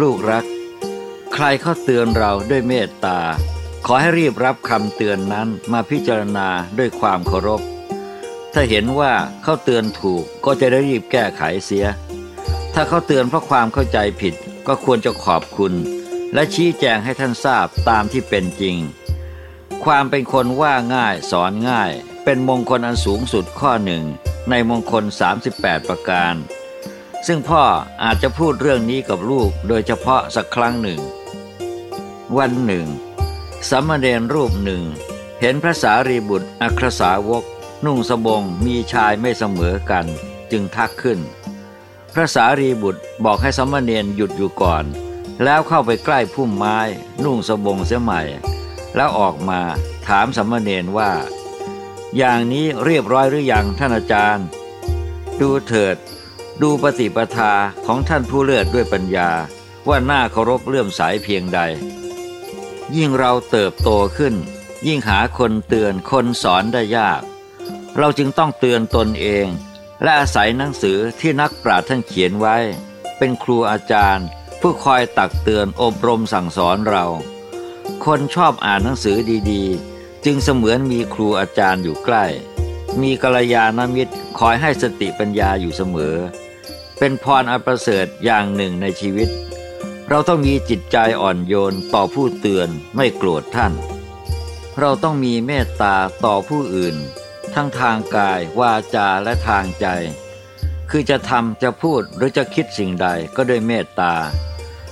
ลูกรัก ใครเขาเตือนเราด้วยเมตตา ขอให้รีบรับคำเตือนนั้นมาพิจารณาด้วยความเคารพ ถ้าเห็นว่าเขาเตือนถูกก็จะได้รีบแก้ไขเสีย ถ้าเขาเตือนเพราะความเข้าใจผิดก็ควรจะขอบคุณ และชี้แจงให้ท่านทราบตามที่เป็นจริง ความเป็นคนว่าง่ายสอนง่าย เป็นมงคลอันสูงสุดข้อหนึ่งในมงคล 38 ประการ ซึ่งพ่ออาจจะพูดเรื่องนี้กับลูกโดยเฉพาะสักครั้งหนึ่ง วันหนึ่งสมเณรรูปหนึ่ง เห็นพระสารีบุตรอัครสาวก นุ่งสบงมีชายไม่เสมอกันจึงทักขึ้น พระสารีบุตรบอกให้สมเณรหยุดอยู่ก่อน แล้วเข้าไปใกล้พุ่มไม้ นุ่งสบงเสียใหม่ แล้วออกมาถามสมเณรว่า อย่างนี้เรียบร้อยหรือยังท่านอาจารย์ ดูเถิด ดูปฏิปทาของท่านผู้เลือดด้วยปัญญา ว่าน่าเคารพเลื่อมสายเพียงใด ยิ่งเราเติบโตขึ้น ยิ่งหาคนเตือนคนสอนได้ยาก เราจึงต้องเตือนตนเอง และอาศัยหนังสือที่นักปราชญ์ท่านเขียนไว้ เป็นครูอาจารย์ ผู้คอยตักเตือนอบรมสั่งสอนเรา คนชอบอ่านหนังสือดีๆ จึงเสมือนมีครูอาจารย์อยู่ใกล้มีกัลยาณมิตรคอยให้สติปัญญาอยู่เสมอ เป็นพรอันประเสริฐอย่างหนึ่งในชีวิต เราต้องมีจิตใจอ่อนโยนต่อผู้เตือนไม่โกรธท่าน เราต้องมีเมตตาต่อผู้อื่น ทั้งทางกายวาจาและทางใจ คือจะทำจะพูดหรือจะคิดสิ่งใดก็ด้วยเมตตา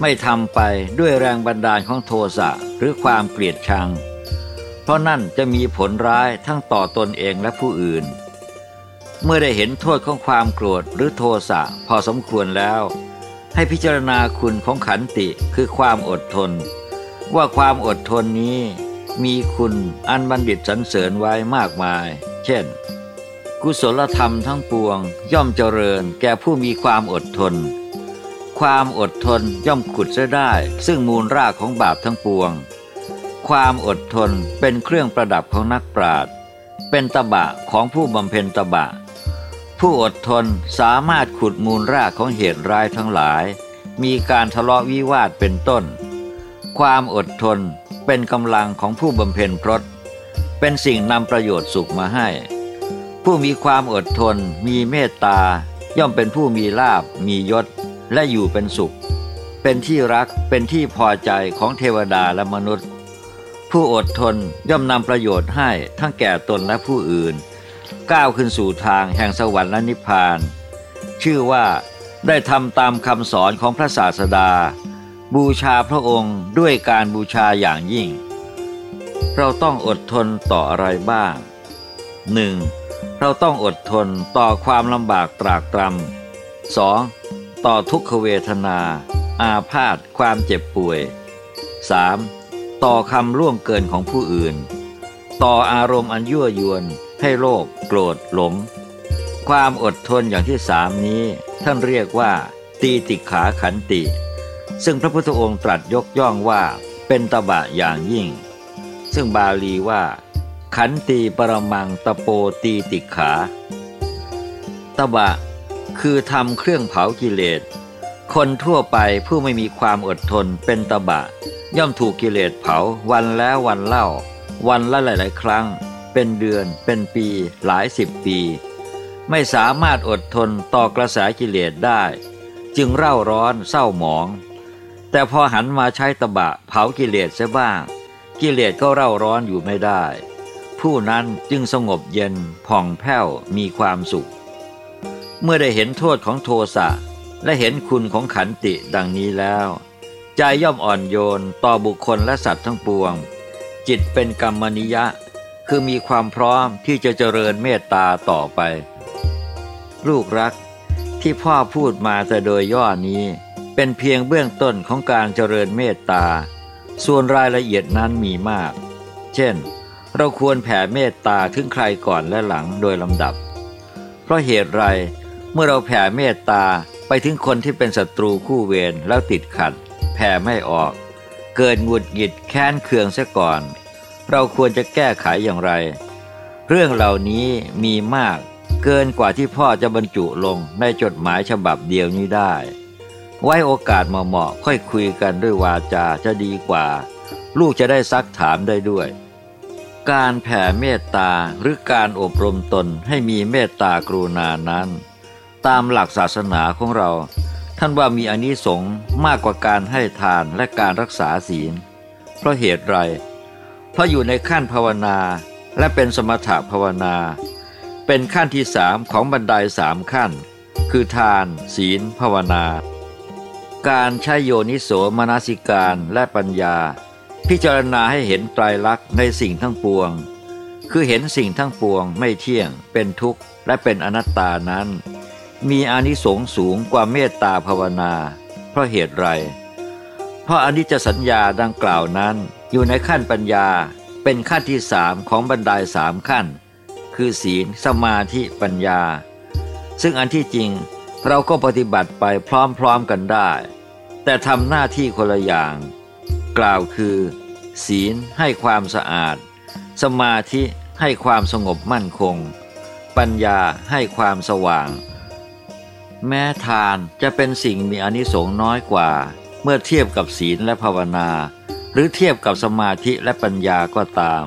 ไม่ทำไปด้วยแรงบันดาลของโทสะหรือความเกลียดชัง เพราะนั่นจะมีผลร้ายทั้งต่อตนเองและผู้อื่น เมื่อได้เห็นโทษของความโกรธหรือโทสะพอสมควรแล้ว ให้พิจารณาคุณของขันติคือความอดทน ว่าความอดทนนี้มีคุณอันบัณฑิตสรรเสริญไว้มากมาย เช่น กุศลธรรมทั้งปวง ย่อมเจริญแก่ผู้มีความอดทน ความอดทนย่อมขุดเสียได้ ซึ่งมูลรากของบาปทั้งปวง ความอดทนเป็นเครื่องประดับของนักปราชญ์เป็นตบะของผู้บำเพ็ญตบะ ผู้อดทนสามารถขุดมูลรากของเหตุร้ายทั้งหลาย มีการทะเลาะวิวาทเป็นต้น ความอดทนเป็นกำลังของผู้บำเพ็ญพรตเป็นสิ่งนำประโยชน์สุขมาให้ ผู้มีความอดทน มีเมตตา ย่อมเป็นผู้มีลาบ มียศ และอยู่เป็นสุข เป็นที่รักเป็นที่พอใจของเทวดาและมนุษย์ ผู้อดทนย่อมนำประโยชน์ให้ทั้งแก่ตนและผู้อื่น ก้าวขึ้นสู่ทางแห่งสวรรค์และนิพพาน ชื่อว่าได้ทำตามคำสอนของพระศาสดา บูชาพระองค์ด้วยการบูชาอย่างยิ่ง เราต้องอดทนต่ออะไรบ้าง 1. เราต้องอดทนต่อความลำบากตรากตรำ 2. ต่อทุกขเวทนา อาพาธความเจ็บป่วย 3. ต่อคำล่วงเกินของผู้อื่น ต่ออารมณ์อันยั่วยวน ให้โลภโกรธหลง ความอดทนอย่างที่สามนี้ ท่านเรียกว่า ตีติขาขันติ ซึ่งพระพุทธองค์ตรัสยกย่องว่าเป็นตบะอย่างยิ่ง ซึ่งบาลีว่า ขันตีปรมังตะโปตีติขา ตบะ คือทำเครื่องเผากิเลสคนทั่วไปผู้ไม่มีความอดทนเป็นตบะ ย่อมถูกกิเลสเผาวันแล้ววันเล่า วันละหลาย ๆ ครั้ง เป็นเดือน เป็นปี หลายสิบปี ไม่สามารถอดทนต่อกระแสกิเลสได้ จึงเร่าร้อนเศร้าหมอง แต่พอหันมาใช้ตบะเผากิเลสเสียบ้าง กิเลสก็เร่าร้อนอยู่ไม่ได้ ผู้นั้นจึงสงบเย็นผ่องแผ้วมีความสุข เมื่อได้เห็นโทษของโทสะและเห็นคุณของขันติดังนี้แล้ว ใจย่อมอ่อนโยนต่อบุคคลและสัตว์ทั้งปวง จิตเป็นกรรมนิยะ คือมีความพร้อมที่จะเจริญเมตตาต่อไป ลูกรักที่พ่อพูดมาแต่โดยย่อนี้ เป็นเพียงเบื้องต้นของการเจริญเมตตา ส่วนรายละเอียดนั้นมีมาก เช่น เราควรแผ่เมตตาถึงใครก่อนและหลังโดยลำดับ เพราะเหตุไรเมื่อเราแผ่เมตตาไปถึงคนที่เป็นศัตรูคู่เวรแล้วติดขัด แผ่ไม่ออก เกิดหงุดหงิดแค้นเคืองเสียก่อน เราควรจะแก้ไขอย่างไร เรื่องเหล่านี้มีมากเกินกว่าที่พ่อจะบรรจุลงในจดหมายฉบับเดียวนี้ได้ ไว้โอกาสเหมาะๆค่อยคุยกันด้วยวาจาจะดีกว่า ลูกจะได้ซักถามได้ด้วย การแผ่เมตตาหรือการอบรมตนให้มีเมตตากรุณานั้น ตามหลักศาสนาของเรา ท่านว่ามีอานิสงส์มากกว่าการให้ทานและการรักษาศีล เพราะเหตุไรเเพราะอยู่ในขั้นภาวนาและเป็นสมถภาวนา เป็นขั้นที่สามของบันไดสามขั้น คือทาน ศีล ภาวนา การใช้โยนิโสมนสิการและปัญญา พิจารณาให้เห็นไตรลักษณ์ในสิ่งทั้งปวง คือเห็นสิ่งทั้งปวงไม่เที่ยง เป็นทุกข์ และเป็นอนัตตานั้น มีอานิสงส์สูงกว่าเมตตาภาวนา เพราะเหตุไร เพราะอนิจจสัญญาดังกล่าวนั้น อยู่ในขั้นปัญญาเป็นขั้นที่สามของบันไดสามขั้น คือศีลสมาธิปัญญา ซึ่งอันที่จริงเราก็ปฏิบัติไปพร้อมๆกันได้ แต่ทำหน้าที่คนละอย่าง กล่าวคือ ศีลให้ความสะอาด สมาธิให้ความสงบมั่นคง ปัญญาให้ความสว่าง แม้ทานจะเป็นสิ่งมีอนิสงส์น้อยกว่า เมื่อเทียบกับศีลและภาวนา รือเทียบกับสมาธิและปัญญาก็ตาม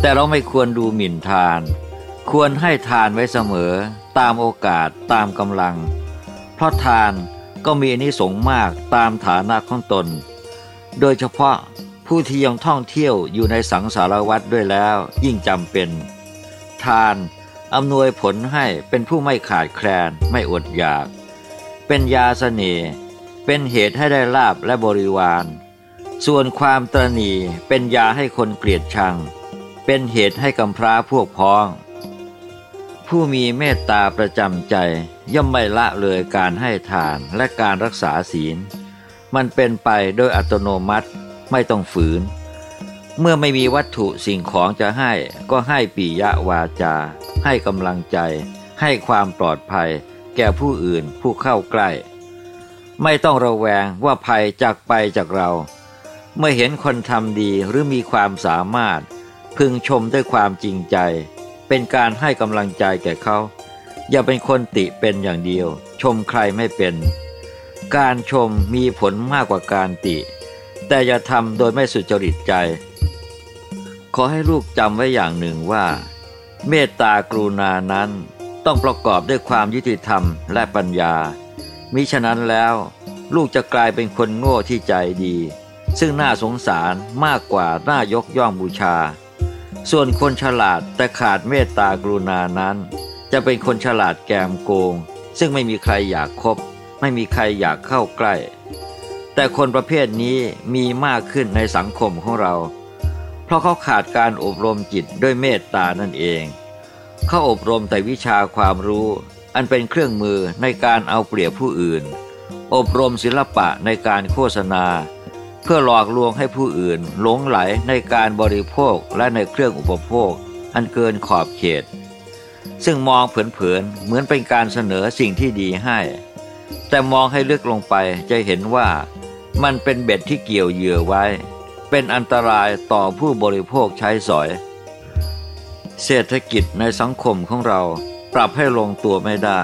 แต่เราไม่ควรดูหมิ่นทาน ควรให้ทานไว้เสมอ ตามโอกาสตามกำลัง เพราะทานก็มีอนิสงส์มากตามฐานะของตน โดยเฉพาะผู้ที่ยังท่องเที่ยวอยู่ในสังสารวัฏด้วยแล้วยิ่งจำเป็น ทานอำนวยผลให้เป็นผู้ไม่ขาดแคลนไม่อดอยาก เป็นยาสเสน่ห์เป็นเหตุให้ได้ลาบและบริวาร ส่วนความตรณีเป็นยาให้คนเกลียดชัง เป็นเหตุให้กำพร้าพวกพ้อง ผู้มีเมตตาประจำใจ ย่อมไม่ละเลยการให้ทานและการรักษาศีล มันเป็นไปโดยอัตโนมัติไม่ต้องฝืน เมื่อไม่มีวัตถุสิ่งของจะให้ก็ให้ปียะวาจา ให้กำลังใจ ให้ความปลอดภัย แก่ผู้อื่นผู้เข้าใกล้ ไม่ต้องระแวงว่าภัยจากไปจากเรา เมื่อเห็นคนทำดีหรือมีความสามารถ พึงชมด้วยความจริงใจ เป็นการให้กำลังใจแก่เขา อย่าเป็นคนติเป็นอย่างเดียว ชมใครไม่เป็น การชมมีผลมากกว่าการติ แต่อย่าทำโดยไม่สุจริตใจ ขอให้ลูกจำไว้อย่างหนึ่งว่า เมตตากรุณานั้นต้องประกอบด้วยความยุติธรรมและปัญญา มิฉะนั้นแล้ว ลูกจะกลายเป็นคนโง่ที่ใจดี ซึ่งน่าสงสารมากกว่าน่ายกย่องบูชา ส่วนคนฉลาดแต่ขาดเมตตากรุณานั้น จะเป็นคนฉลาดแกมโกง ซึ่งไม่มีใครอยากคบ ไม่มีใครอยากเข้าใกล้ แต่คนประเภทนี้มีมากขึ้นในสังคมของเรา เพราะเขาขาดการอบรมจิตด้วยเมตตานั่นเอง เขาอบรมแต่วิชาความรู้อันเป็นเครื่องมือในการเอาเปรียบผู้อื่น อบรมศิลปะในการโฆษณา เพื่อหลอกลวงให้ผู้อื่นหลงไหลในการบริโภคและในเครื่องอุปโภค อันเกินขอบเขต ซึ่งมองเผินๆเหมือนเป็นการเสนอสิ่งที่ดีให้ แต่มองให้ลึกลงไปจะเห็นว่ามันเป็นเบ็ดที่เกี่ยวเหยื่อไว้ เป็นอันตรายต่อผู้บริโภคใช้สอย เศรษฐกิจในสังคมของเราปรับให้ลงตัวไม่ได้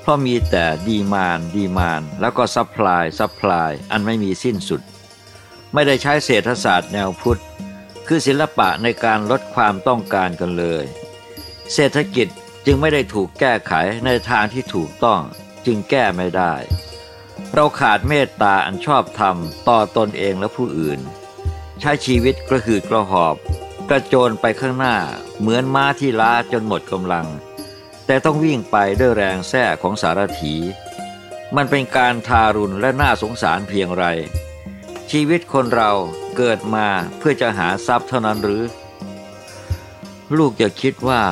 เพราะมีแต่ demand demand แล้วก็ supply supply อันไม่มีสิ้นสุด ไม่ได้ใช้เศรษฐศาสตร์แนวพุทธ คือศิลปะในการลดความต้องการกันเลย เศรษฐกิจจึงไม่ได้ถูกแก้ไขในทางที่ถูกต้องจึงแก้ไม่ได้ เราขาดเมตตาอันชอบธรรมต่อตนเองและผู้อื่น ใช้ชีวิตกระหืดกระหอบ กระโจนไปข้างหน้าเหมือนม้าที่ล้าจนหมดกำลัง แต่ต้องวิ่งไปด้วยแรงแส้ของสารถี มันเป็นการทารุณและน่าสงสารเพียงไร ชีวิตคนเราเกิดมาเพื่อจะหาทรัพย์เท่านั้นหรือ ลูกจะคิดว่า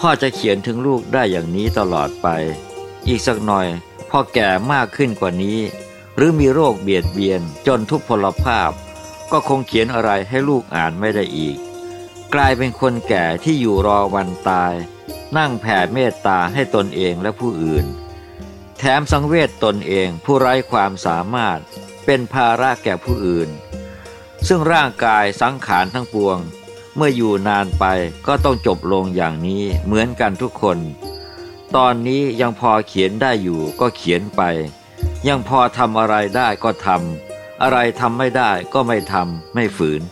พ่อจะเขียนถึงลูกได้อย่างนี้ตลอดไป อีกสักหน่อยพ่อแก่มากขึ้นกว่านี้ หรือมีโรคเบียดเบียนจนทุพพลภาพ ก็คงเขียนอะไรให้ลูกอ่านไม่ได้อีก กลายเป็นคนแก่ที่อยู่รอวันตาย นั่งแผ่เมตตาให้ตนเองและผู้อื่น แถมสังเวชตนเองผู้ไร้ความสามารถ เป็นภาระแก่ผู้อื่น ซึ่งร่างกายสังขารทั้งปวง เมื่ออยู่นานไปก็ต้องจบลงอย่างนี้เหมือนกันทุกคน ตอนนี้ยังพอเขียนได้อยู่ก็เขียนไป ยังพอทำอะไรได้ก็ทำอะไรทำไม่ได้ก็ไม่ทำไม่ฝืน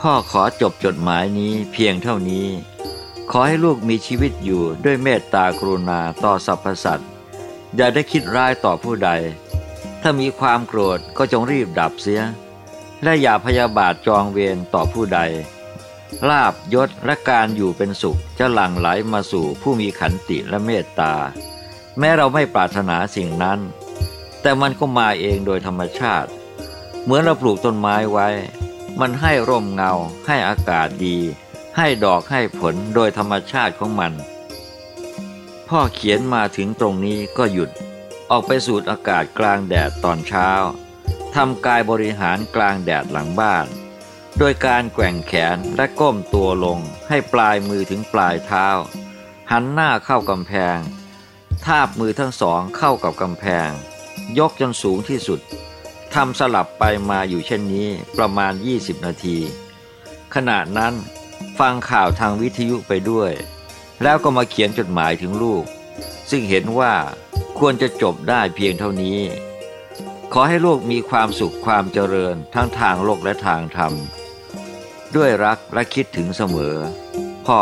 พ่อขอจบจดหมายนี้เพียงเท่านี้ ขอให้ลูกมีชีวิตอยู่ด้วยเมตตากรุณาต่อสรรพสัตว์อย่าได้คิดร้ายต่อผู้ใด ถ้ามีความโกรธก็จงรีบดับเสีย และอย่าพยาบาทจองเวรต่อผู้ใด ลาบยศและการอยู่เป็นสุขจะหลั่งไหลมาสู่ผู้มีขันติและเมตตา แม้เราไม่ปรารถนาสิ่งนั้น แต่มันก็มาเองโดยธรรมชาติ เหมือนเราปลูกต้นไม้ไว้ มันให้ร่มเงา ให้อากาศดี ให้ดอกให้ผลโดยธรรมชาติของมัน พ่อเขียนมาถึงตรงนี้ก็หยุด ออกไปสูดอากาศกลางแดดตอนเช้าทำกายบริหารกลางแดดหลังบ้าน โดยการแกว่งแขนและก้มตัวลงให้ปลายมือถึงปลายเท้า หันหน้าเข้ากำแพง ทาบมือทั้งสองเข้ากับกำแพง ยกจนสูงที่สุดทำสลับไปมาอยู่เช่นนี้ประมาณ 20 นาที ขณะนั้นฟังข่าวทางวิทยุไปด้วย แล้วก็มาเขียนจดหมายถึงลูก ซึ่งเห็นว่า ควรจะจบได้เพียงเท่านี้ ขอให้ลูกมีความสุขความเจริญทั้งทางโลกและทางธรรม ด้วยรักและคิดถึงเสมอ พ่อ